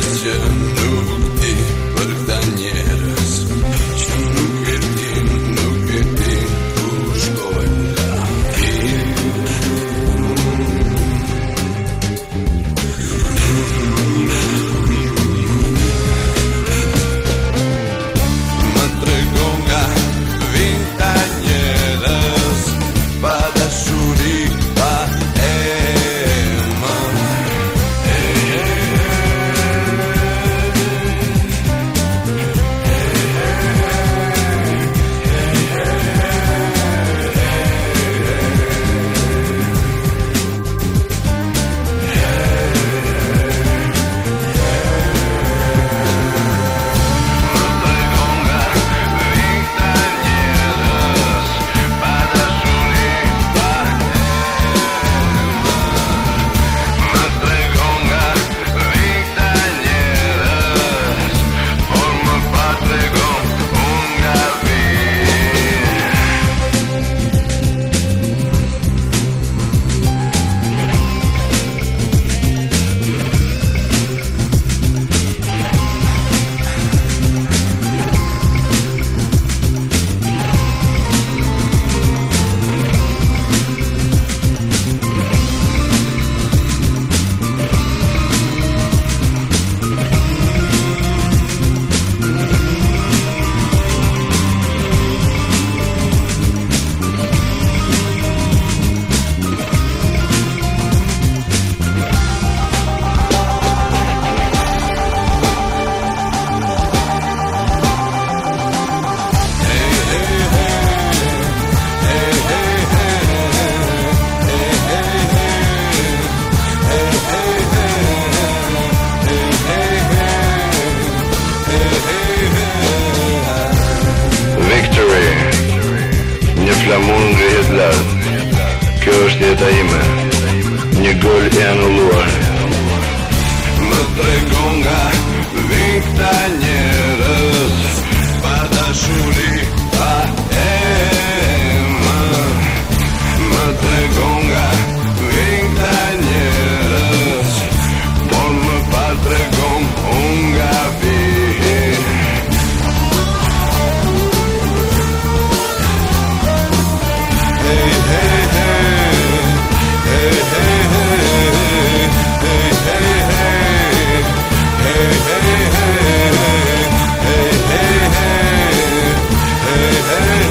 legend Islamun ngrihet lart Kjo ime Një gol e anulluar Një hey.